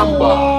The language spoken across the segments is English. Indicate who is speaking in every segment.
Speaker 1: acabar.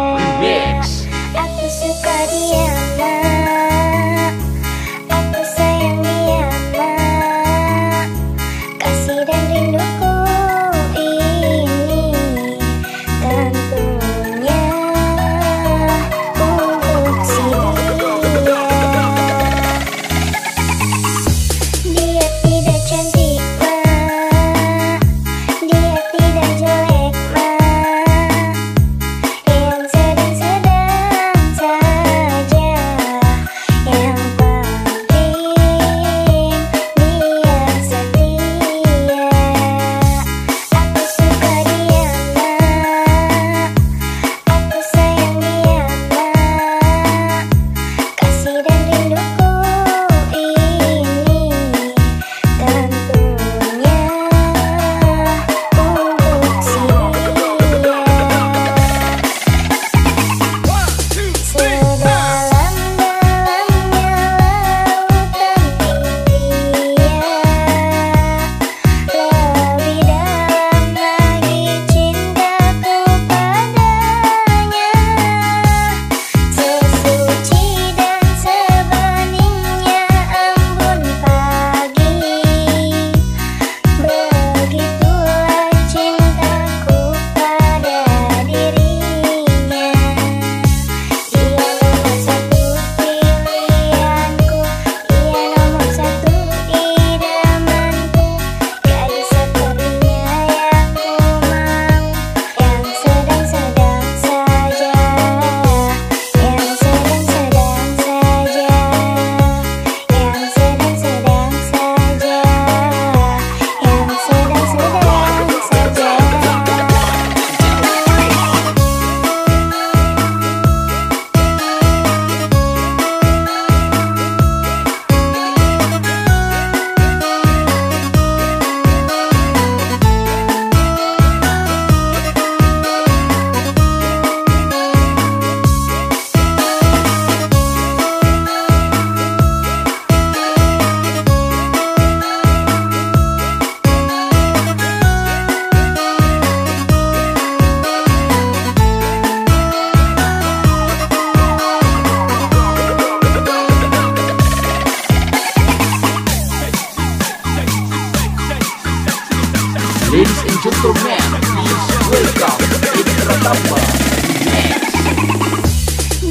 Speaker 2: instrument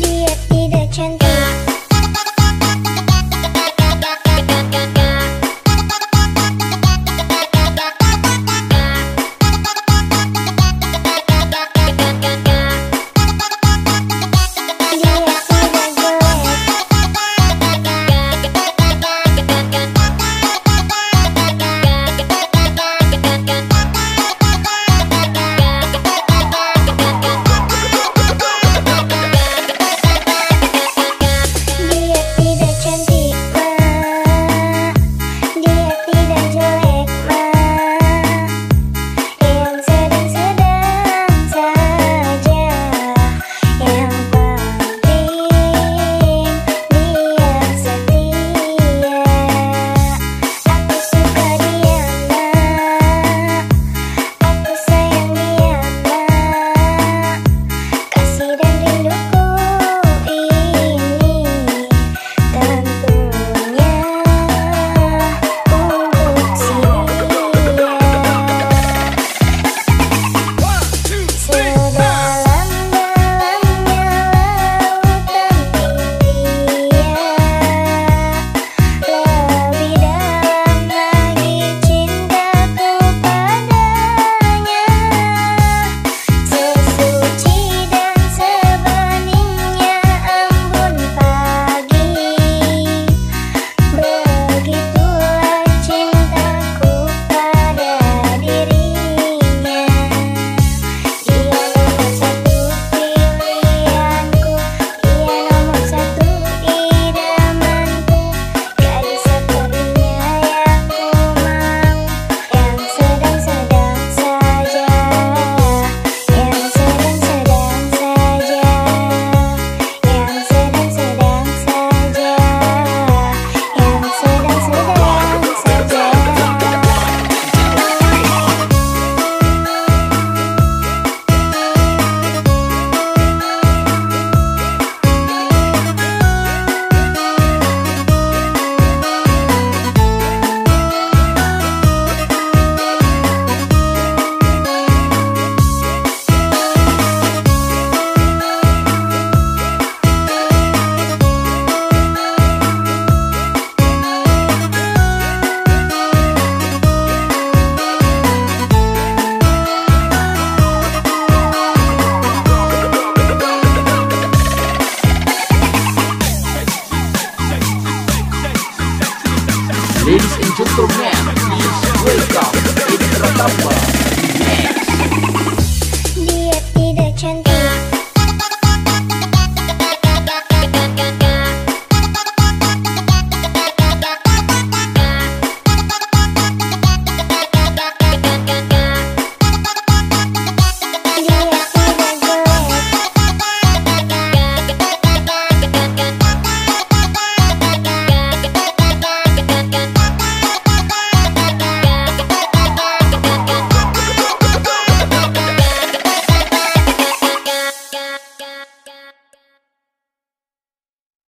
Speaker 1: Please